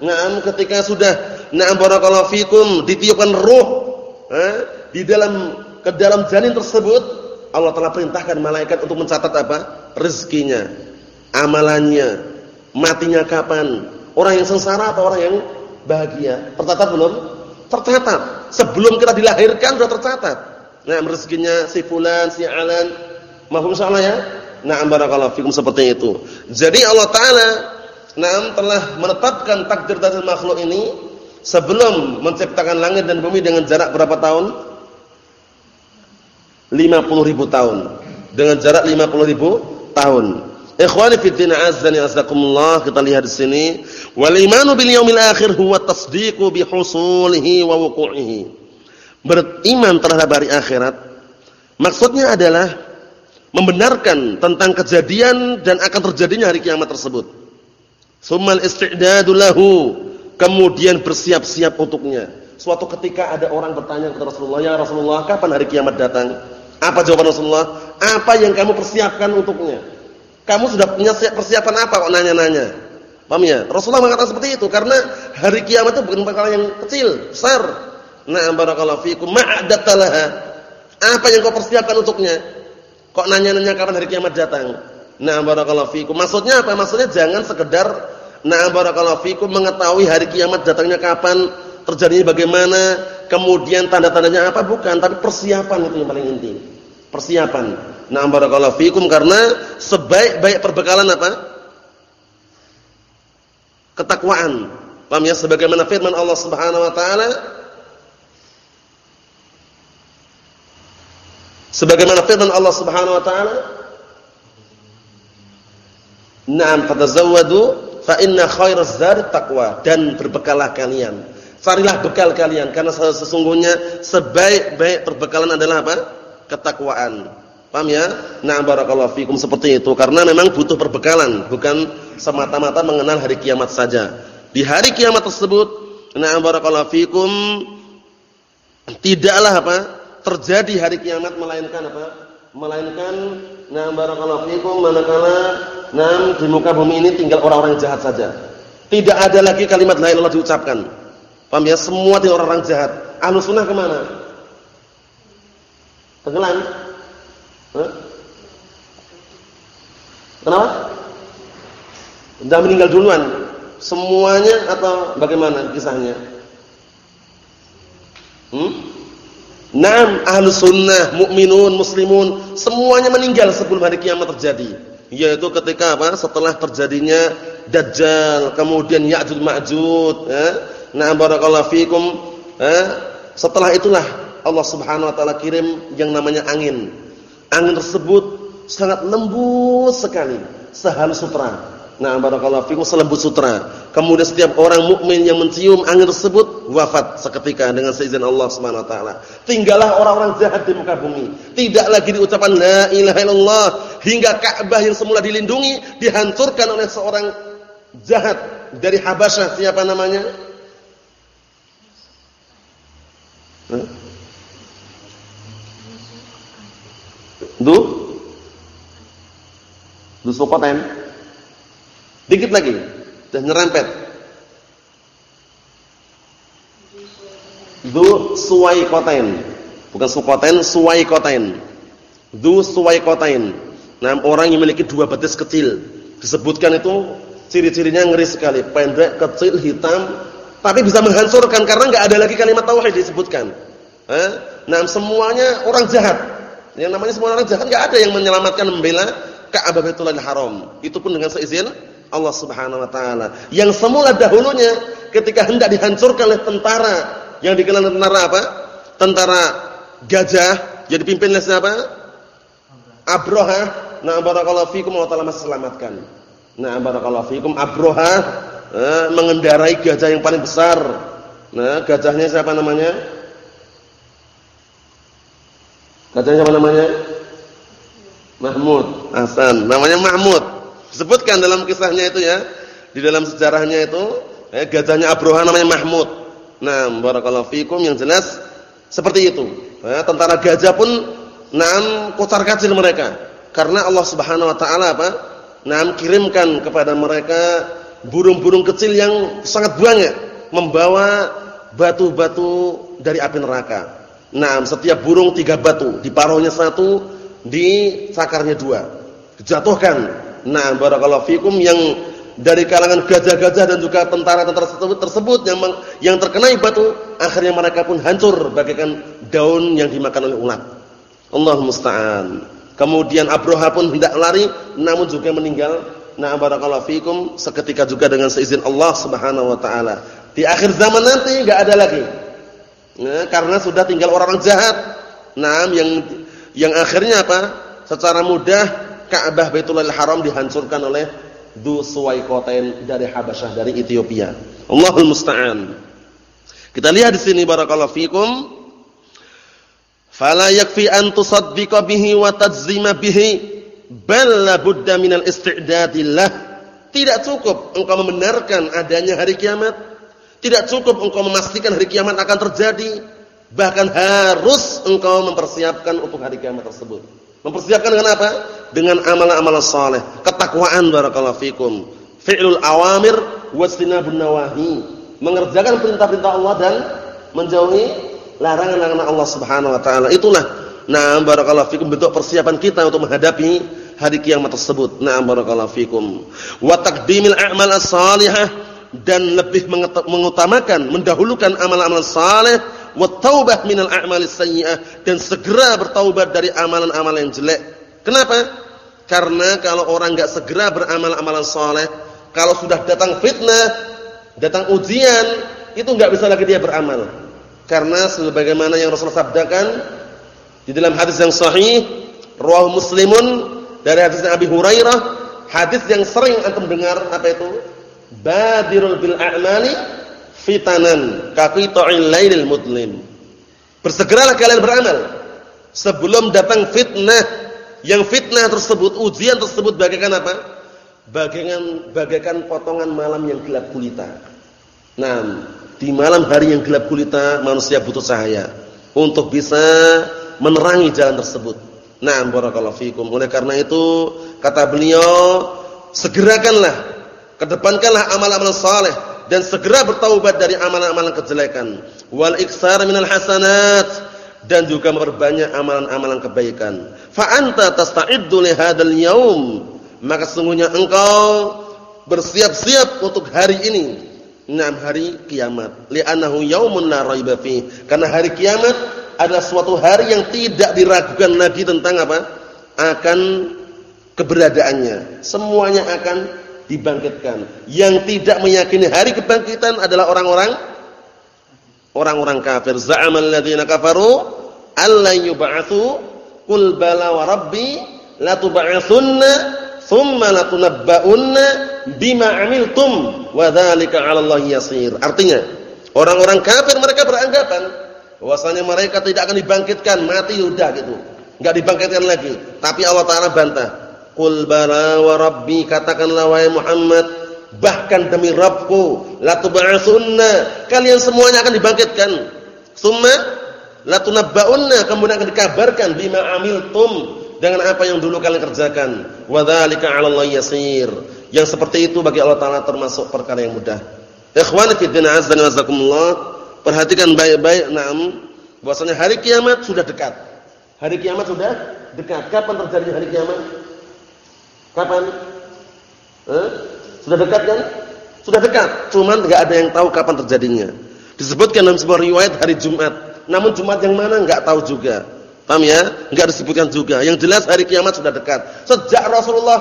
S1: ngam ketika sudah na'am barakallahu fikum ditiupkan ruh eh, di dalam ke dalam janin tersebut, Allah telah perintahkan malaikat untuk mencatat apa? rezekinya, amalannya, matinya kapan, orang yang sengsara atau orang yang bahagia. Tercatat belum? Tercatat. Sebelum kita dilahirkan sudah tercatat. Nah, rezekinya si fulan, si alan. Mahfum insyaallah ya? Na'am barakallahu fikum seperti itu. Jadi Allah taala na'am telah menetapkan takdir dari makhluk ini sebelum menciptakan langit dan bumi dengan jarak berapa tahun? 50 ribu tahun. Dengan jarak 50 ribu tahun. Ikhwani fi din azzani azakumullah kita lihat di sini wal imanu bil yaumil akhir huwa tasdiqu bi husulihi wa wuqu'ihi beriman terhadap hari akhirat maksudnya adalah membenarkan tentang kejadian dan akan terjadinya hari kiamat tersebut. Summal isti'dadu lahu, kemudian bersiap-siap untuknya. Suatu ketika ada orang bertanya kepada Rasulullah, "Ya Rasulullah, kapan hari kiamat datang?" Apa jawaban Rasulullah? "Apa yang kamu persiapkan untuknya?" Kamu sudah punya persiapan apa kok nanya-nanya? Paham ya? Rasulullah mengatakan seperti itu karena hari kiamat itu bukan perkara yang kecil, besar. Na'am barakallahu fikum ma'adatalaha. Apa yang kau persiapkan untuknya? Kok nanya-nanya kapan hari kiamat datang? Na'am barakallahu fikum. Maksudnya apa? Maksudnya jangan sekedar na'am barakallahu fikum mengetahui hari kiamat datangnya kapan, terjadinya bagaimana, kemudian tanda-tandanya apa bukan, tapi persiapan itu yang paling inti. Persiapan. Na'am barakallahu fikum karena sebaik-baik perbekalan apa? Ketakwaan. Paham ya sebagaimana firman Allah Subhanahu wa taala Sebagaimana firman Allah Subhanahu wa taala, "Na'am fatazawwadu fa inna khairaz zadi taqwa" dan berbekalah kalian. Carilah bekal kalian karena sesungguhnya sebaik-baik perbekalan adalah apa? Ketakwaan. Paham ya? Nah, barakallahu fikum seperti itu karena memang butuh perbekalan, bukan semata-mata mengenal hari kiamat saja. Di hari kiamat tersebut, nah barakallahu fikum tidaklah apa? Terjadi hari kiamat melainkan apa? Melainkan nah barakallahu fikum manakala nah di muka bumi ini tinggal orang-orang jahat saja. Tidak ada lagi kalimat la ilaha diucapkan. Paham ya? Semua di orang-orang jahat. Ahlu sunnah ke mana? Tenggelam. Hah? Kenapa? Sudah meninggal duluan. Semuanya atau bagaimana kisahnya? Hmm? Naam ahlu sunnah, mukminun, muslimun, semuanya meninggal sebelum hari kiamat terjadi. Yaitu ketika apa? Setelah terjadinya Dajjal, kemudian Ya'juj Ma'juj, ya. Naam barakallahu fikum, ya. Setelah itulah Allah Subhanahu wa taala kirim yang namanya angin. Angin tersebut sangat lembut sekali, sehalus sutra. Nah, barakallahu fikum selembut sutra. Kemudian setiap orang mukmin yang mencium angin tersebut wafat seketika dengan seizin Allah Subhanahu wa taala. Tinggallah orang-orang jahat di muka bumi. Tidak lagi diucapkan la ilaha illallah hingga Ka'bah yang semula dilindungi dihancurkan oleh seorang jahat dari Habasyah siapa namanya? Du? Du Sokoten? Dikit lagi. Dan nyerempet. Du suwaikotain. Bukan sukotain, suwaikotain. Du suwaikotain. Nah, orang yang memiliki dua betis kecil. Disebutkan itu ciri-cirinya ngeri sekali. Pendek, kecil, hitam. Tapi bisa menghancurkan karena nggak ada lagi kalimat tauhid disebutkan. Eh? Nah, semuanya orang jahat. Yang namanya semua orang jahat enggak ada yang menyelamatkan membela Ka'bah Baitullahil Haram. Itu pun dengan seizin Allah Subhanahu wa taala. Yang semula dahulunya ketika hendak dihancurkan oleh tentara yang dikenal tentara apa? Tentara gajah jadi pimpinnya siapa? Abroha. Nah, barakallahu fikum Allah taala masih selamatkan. Nah, barakallahu fikum Abroha eh, mengendarai gajah yang paling besar. Nah, gajahnya siapa namanya? Gajahnya siapa namanya? Mahmud. Hasan. Namanya Mahmud. Disebutkan dalam kisahnya itu ya. Di dalam sejarahnya itu, eh, gajahnya Abroha namanya Mahmud. Nah, barakallahu fikum yang jelas seperti itu. Eh, tentara gajah pun nam kocar kacir mereka. Karena Allah Subhanahu wa taala apa? Nam kirimkan kepada mereka burung-burung kecil yang sangat banyak membawa batu-batu dari api neraka. Nah, setiap burung tiga batu, di paruhnya satu, di sakarnya dua. Dijatuhkan. Nah, barakallahu fikum yang dari kalangan gajah-gajah dan juga tentara-tentara tersebut tersebut yang yang terkena batu, akhirnya mereka pun hancur bagaikan daun yang dimakan oleh ulat. Allah musta'an. Kemudian Abroha pun hendak lari namun juga meninggal. Nah, barakallahu fikum seketika juga dengan seizin Allah Subhanahu wa taala. Di akhir zaman nanti enggak ada lagi. Nah, karena sudah tinggal orang-orang jahat. Nah, yang yang akhirnya apa? Secara mudah Ka'bah Baitullahil Haram dihancurkan oleh Du Suwaikotain dari Habasyah dari Ethiopia. Allahul musta'an. Kita lihat di sini barakallahu fikum. Fala yakfi an tusaddiqa bihi wa tadzima bihi bal la budda minal isti'dadillah. Tidak cukup engkau membenarkan adanya hari kiamat. Tidak cukup engkau memastikan hari kiamat akan terjadi. Bahkan harus engkau mempersiapkan untuk hari kiamat tersebut. Mempersiapkan dengan apa? Dengan amalan-amalan saleh, ketakwaan barakallahu fikum. Fi'lul awamir wastinabun nawahi. Mengerjakan perintah-perintah Allah dan menjauhi larangan-larangan Allah Subhanahu wa taala. Itulah nah barakallahu fikum bentuk persiapan kita untuk menghadapi hari kiamat tersebut. Nah barakallahu fikum. Wa taqdimil a'mal as-salihah dan lebih mengutamakan, mendahulukan amalan-amalan saleh wa taubah minal a'malis sayyi'ah dan segera bertaubat dari amalan-amalan yang jelek. Kenapa? Karena kalau orang enggak segera beramal amalan saleh, kalau sudah datang fitnah, datang ujian, itu enggak bisa lagi dia beramal. Karena sebagaimana yang Rasulullah sabdakan di dalam hadis yang sahih, rawahu Muslimun dari hadis Abi Hurairah, hadis yang sering antum dengar apa itu? Badirul bil a'mali fitanan kaqita'il lailil mudlim. Bersegeralah kalian beramal sebelum datang fitnah. Yang fitnah tersebut, ujian tersebut bagaikan apa? Bagaikan bagaikan potongan malam yang gelap gulita. Nah, di malam hari yang gelap gulita manusia butuh cahaya untuk bisa menerangi jalan tersebut. Nah, barakallahu fikum. Oleh karena itu, kata beliau, segerakanlah, kedepankanlah amal-amal saleh dan segera bertaubat dari amalan-amalan kejelekan. Wal iksar minal hasanat. Dan juga memperbanyak amalan-amalan kebaikan. Fa anta tasta'iddu li hadzal yaum. Maka sesungguhnya engkau bersiap-siap untuk hari ini. Enam hari kiamat. Li'annahu yaumun la raiba karena hari kiamat adalah suatu hari yang tidak diragukan lagi tentang apa? Akan keberadaannya. Semuanya akan dibangkitkan. Yang tidak meyakini hari kebangkitan adalah orang-orang orang-orang kafir. Za'amal ladzina kafaru allan yub'atsu qul bala wa rabbi la tub'atsunna thumma latunabba'unna bima 'amiltum wa dzalika 'ala Allah yasir. Artinya, orang-orang kafir mereka beranggapan bahwasanya mereka tidak akan dibangkitkan, mati sudah gitu. Enggak dibangkitkan lagi. Tapi Allah Taala bantah Qul bala wa rabbi katakanlah wahai Muhammad bahkan demi Rabbku la tub'atsunna kalian semuanya akan dibangkitkan. Summa la tunabba'unna kemudian akan dikabarkan bima amiltum dengan apa yang dulu kalian kerjakan. Wa dzalika 'ala Allah yasir yang seperti itu bagi Allah taala termasuk perkara yang mudah. Ikhwani fi din azza wa jazakumullah perhatikan baik-baik na'am bahwasanya hari kiamat sudah dekat. Hari kiamat sudah dekat. Kapan terjadi hari kiamat Kapan? Eh? Sudah dekat kan? Sudah dekat, cuman enggak ada yang tahu kapan terjadinya. Disebutkan dalam sebuah riwayat hari Jumat. Namun Jumat yang mana enggak tahu juga. Paham ya? Enggak disebutkan juga. Yang jelas hari kiamat sudah dekat. Sejak Rasulullah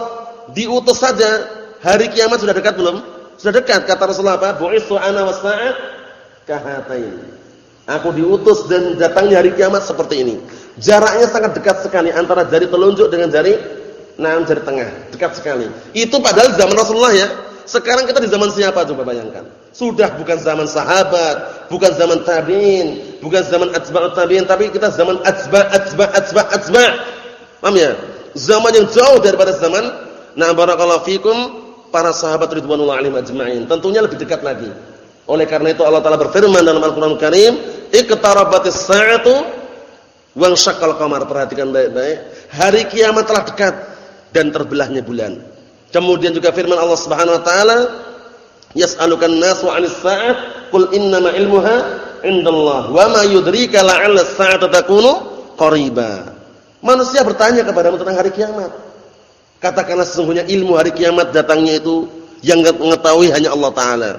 S1: diutus saja, hari kiamat sudah dekat belum? Sudah dekat kata Rasulullah apa? Bu'itsu ana kahatain. Aku diutus dan datangnya hari kiamat seperti ini. Jaraknya sangat dekat sekali antara jari telunjuk dengan jari nah jari tengah, dekat sekali. Itu padahal zaman Rasulullah ya. Sekarang kita di zaman siapa coba bayangkan? Sudah bukan zaman sahabat, bukan zaman tabi'in, bukan zaman atba'ut tabi'in, tapi kita zaman atba' atba' atba' atba'. Paham ya? Zaman yang jauh daripada zaman na barakallahu fikum para sahabat ridwanullah alaihim ajma'in. Tentunya lebih dekat lagi. Oleh karena itu Allah Taala berfirman dalam Al-Qur'an Karim, "Iqtarabatis sa'atu wa syaqqal qamar." Perhatikan baik-baik. Hari kiamat telah dekat dan terbelahnya bulan. Kemudian juga firman Allah Subhanahu wa taala, "Yas'alukan nasu 'anis sa'ah, qul innama 'ilmuha 'indallah, wa ma yudrika la'alla as-sa'ata takunu qariba." Manusia bertanya kepadamu tentang hari kiamat. Katakanlah sesungguhnya ilmu hari kiamat datangnya itu yang mengetahui hanya Allah taala.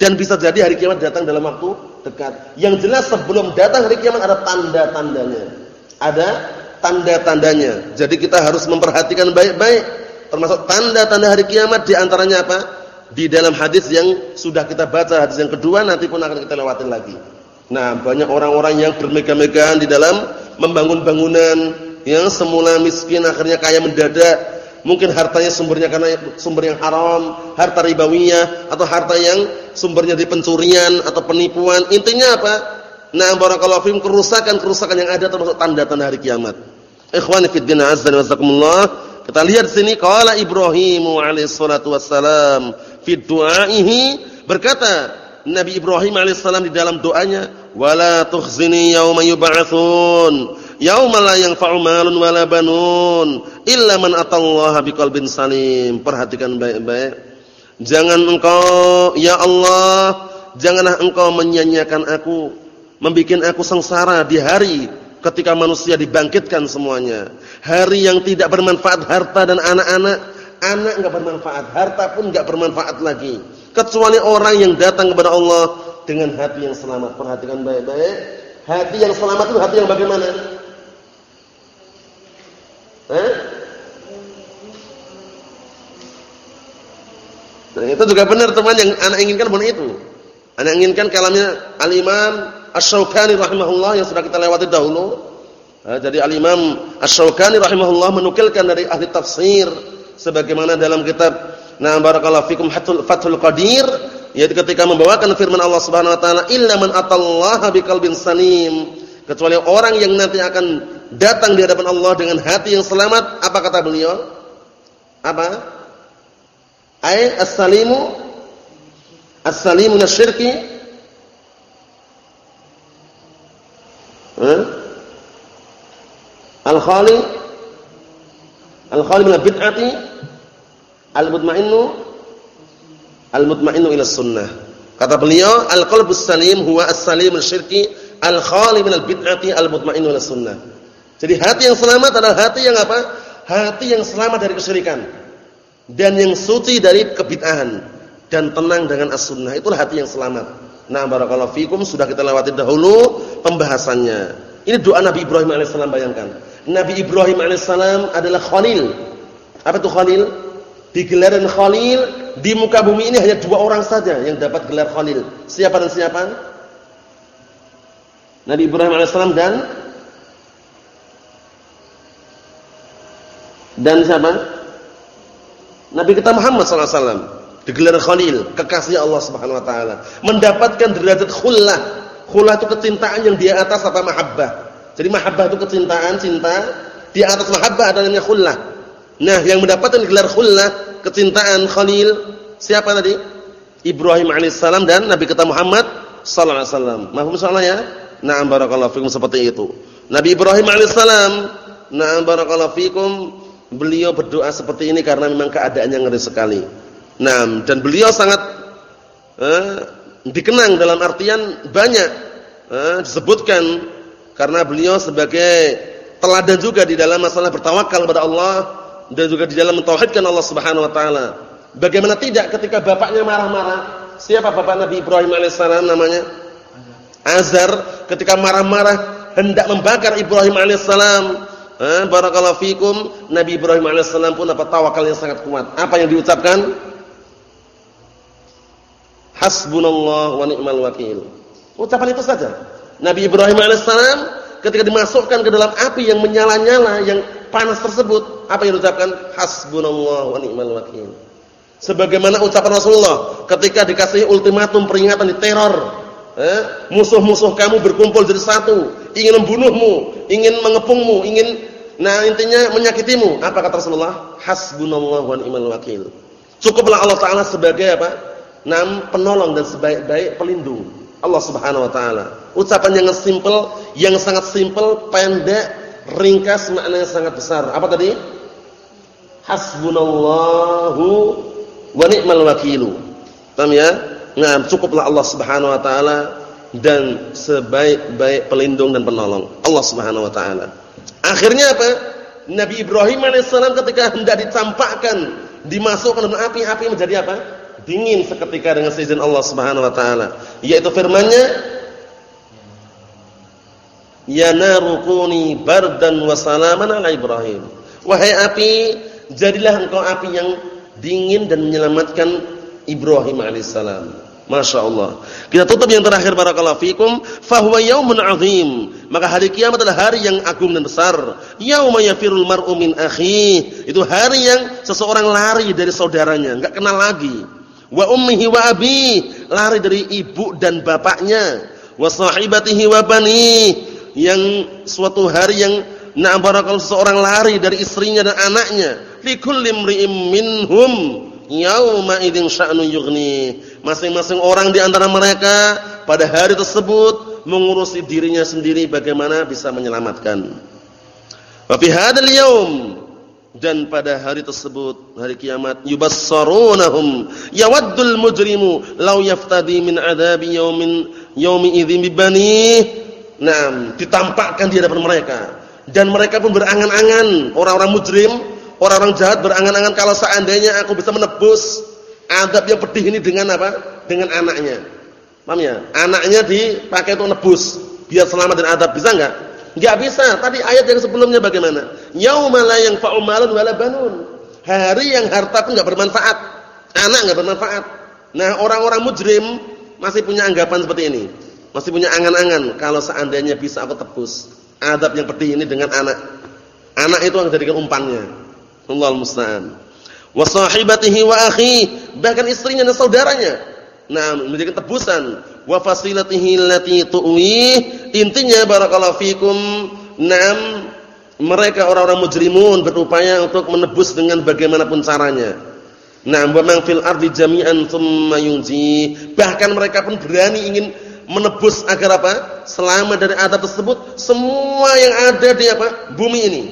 S1: Dan bisa jadi hari kiamat datang dalam waktu dekat. Yang jelas sebelum datang hari kiamat ada tanda-tandanya. Ada tanda-tandanya. Jadi kita harus memperhatikan baik-baik termasuk tanda-tanda hari kiamat di antaranya apa? Di dalam hadis yang sudah kita baca, hadis yang kedua nanti pun akan kita lewatin lagi. Nah, banyak orang-orang yang bermegah-megahan di dalam membangun bangunan yang semula miskin akhirnya kaya mendadak. Mungkin hartanya sumbernya karena sumber yang haram, harta ribawiyah atau harta yang sumbernya di pencurian atau penipuan. Intinya apa? Nah, barakallahu fiikum kerusakan-kerusakan yang ada termasuk tanda-tanda hari kiamat. Ikhwani fid din azza wa jazakumullah. Kita lihat sini qala Ibrahim alaihi salatu wassalam fi du'aihi berkata Nabi Ibrahim alaihissalam di dalam doanya wala tukhzini yauma yub'atsun yauma la yanfa'u malun wala banun illa man atallaha biqalbin salim perhatikan baik-baik jangan engkau ya Allah janganlah engkau menyanyiakan aku membikin aku sengsara di hari ketika manusia dibangkitkan semuanya. Hari yang tidak bermanfaat harta dan anak-anak, anak enggak bermanfaat, harta pun enggak bermanfaat lagi. Kecuali orang yang datang kepada Allah dengan hati yang selamat. Perhatikan baik-baik. Hati yang selamat itu hati yang bagaimana? Eh? Nah, itu juga benar teman yang anak inginkan bukan itu. Anak inginkan kalamnya Al-Imam Asy-Syaukani rahimahullah yang sudah kita lewati dahulu. Nah, jadi Al-Imam Asy-Syaukani rahimahullah menukilkan dari ahli tafsir sebagaimana dalam kitab Nah barakallahu fikum Fathul Qadir yaitu ketika membawakan firman Allah Subhanahu wa taala illa man atallaha biqalbin salim. Kecuali orang yang nanti akan datang di hadapan Allah dengan hati yang selamat apa kata beliau? Apa? Ay as-salimu? As-salimu nasyirki Al-khali Al-khali min bid'ati al-mutmainnu al-mutmainnu ila sunnah. Kata beliau, al-qalbus salim huwa as-salim syirki al-khali min al-bid'ati al-mutmainnu ila sunnah. Jadi hati yang selamat adalah hati yang apa? Hati yang selamat dari kesyirikan dan yang suci dari kebid'ahan dan tenang dengan as-sunnah. Itulah hati yang selamat. Nah, barakallahu fikum sudah kita lewati dahulu pembahasannya. Ini doa Nabi Ibrahim alaihissalam bayangkan. Nabi Ibrahim alaihissalam adalah Khalil. Apa itu Khalil? Digelaran Khalil di muka bumi ini hanya dua orang saja yang dapat gelar Khalil. Siapa dan siapa? Nabi Ibrahim alaihissalam dan dan siapa? Nabi kita Muhammad sallallahu alaihi wasallam digelar Khalil, kekasih Allah Subhanahu wa taala, mendapatkan derajat khullah. Khullah itu kecintaan yang di atas apa mahabbah. Jadi mahabbah itu kecintaan, cinta, di atas mahabbah ada namanya khullah. Nah, yang mendapatkan gelar khullah, kecintaan Khalil, siapa tadi? Ibrahim alaihissalam dan Nabi kita Muhammad sallallahu alaihi wasallam. Mahfum insyaallah ya? Na'am barakallahu fikum seperti itu. Nabi Ibrahim alaihissalam, na'am barakallahu fikum, beliau berdoa seperti ini karena memang keadaannya ngeri sekali. Nah, dan beliau sangat eh, dikenang dalam artian banyak eh, disebutkan karena beliau sebagai teladan juga di dalam masalah bertawakal kepada Allah dan juga di dalam mentauhidkan Allah Subhanahu wa taala. Bagaimana tidak ketika bapaknya marah-marah? Siapa bapak Nabi Ibrahim alaihissalam namanya? Azar ketika marah-marah hendak membakar Ibrahim alaihissalam. Eh, barakallahu fikum, Nabi Ibrahim alaihissalam pun dapat tawakal yang sangat kuat. Apa yang diucapkan? Hasbunallah wa ni'mal wakil. Ucapan itu saja. Nabi Ibrahim alaihissalam ketika dimasukkan ke dalam api yang menyala-nyala, yang panas tersebut, apa yang diucapkan? Hasbunallah wa ni'mal wakil. Sebagaimana ucapan Rasulullah ketika dikasih ultimatum peringatan di teror, eh, musuh-musuh kamu berkumpul jadi satu, ingin membunuhmu, ingin mengepungmu, ingin nah intinya menyakitimu. Apa kata Rasulullah? Hasbunallah wa ni'mal wakil. Cukuplah Allah taala sebagai apa? Nam penolong dan sebaik-baik pelindung. Allah Subhanahu wa taala. Ucapan yang simpel, yang sangat simpel, pendek, ringkas maknanya sangat besar. Apa tadi? Hasbunallahu wa ni'mal wakilu. Paham ya? Nah, cukuplah Allah Subhanahu wa taala dan sebaik-baik pelindung dan penolong. Allah Subhanahu wa taala. Akhirnya apa? Nabi Ibrahim alaihissalam ketika hendak dicampakkan, dimasukkan dalam api, api menjadi apa? Dingin seketika dengan seizin Allah Subhanahu wa taala. Yaitu firman-Nya, "Ya naru kuni bardan wa salaman ala Ibrahim." Wahai api, jadilah engkau api yang dingin dan menyelamatkan Ibrahim alaihissalam. Masya Allah. Kita tutup yang terakhir barakallahu fikum. Fahuwa yaumun azim. Maka hari kiamat adalah hari yang agung dan besar. Yauma yafirul mar'u min akhi. Itu hari yang seseorang lari dari saudaranya, enggak kenal lagi. Wa ummihi wa abi, lari dari ibu dan bapaknya. Wa sahibatihi wa bani, yang suatu hari yang na'am barakallahu seseorang lari dari istrinya dan anaknya. Likulli imri'im minhum yauma idzin sya'nu yughni. Masing-masing orang di antara mereka pada hari tersebut mengurusi dirinya sendiri bagaimana bisa menyelamatkan. Wa fi hadzal yaum dan pada hari tersebut hari kiamat yubassarunahum yawaddul mujrimu law yaftadi min adabi yaumin yaumi idzin bibani. Nah, ditampakkan di hadapan mereka dan mereka pun berangan-angan orang-orang mujrim Orang-orang jahat berangan-angan kalau seandainya aku bisa menebus adab yang pedih ini dengan apa? Dengan anaknya. Paham ya? Anaknya dipakai untuk nebus biar selamat dari adab. Bisa enggak? Enggak bisa. Tadi ayat yang sebelumnya bagaimana? Yauma la yanfa'u malun wala banun. Hari yang harta pun enggak bermanfaat. Anak enggak bermanfaat. Nah, orang-orang mujrim masih punya anggapan seperti ini. Masih punya angan-angan kalau seandainya bisa aku tebus adab yang pedih ini dengan anak. Anak itu yang jadikan umpannya. Allah musta'an. Wa sahibatihi wa akhi, bahkan istrinya dan saudaranya. Nah, menjadi tebusan. Wa fasilatihi allati tu'wi, intinya barakallahu fikum, nam mereka orang-orang mujrimun berupaya untuk menebus dengan bagaimanapun caranya. Nah, wa man fil ardi jami'an tsumma yunji. Bahkan mereka pun berani ingin menebus agar apa? Selamat dari adab tersebut semua yang ada di apa? bumi ini.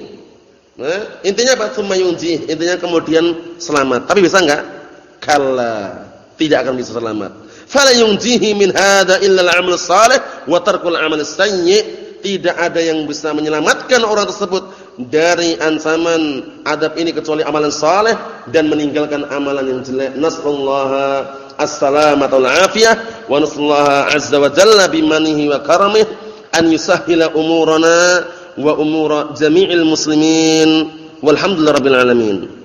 S1: Nah, intinya apa? Sumayunji. Intinya kemudian selamat. Tapi bisa enggak? Kalla. Tidak akan bisa selamat. Fala yunjihi min hadza illa al-'amal salih wa tarkul 'amal sayyi'. Tidak ada yang bisa menyelamatkan orang tersebut dari ancaman adab ini kecuali amalan saleh dan meninggalkan amalan yang jelek. Nasallahu as-salamata wal afiyah wa nasallahu azza wa jalla bimanihi wa karamih an yusahhila umurana wa umura jami'il muslimin walhamdulillah rabbil alamin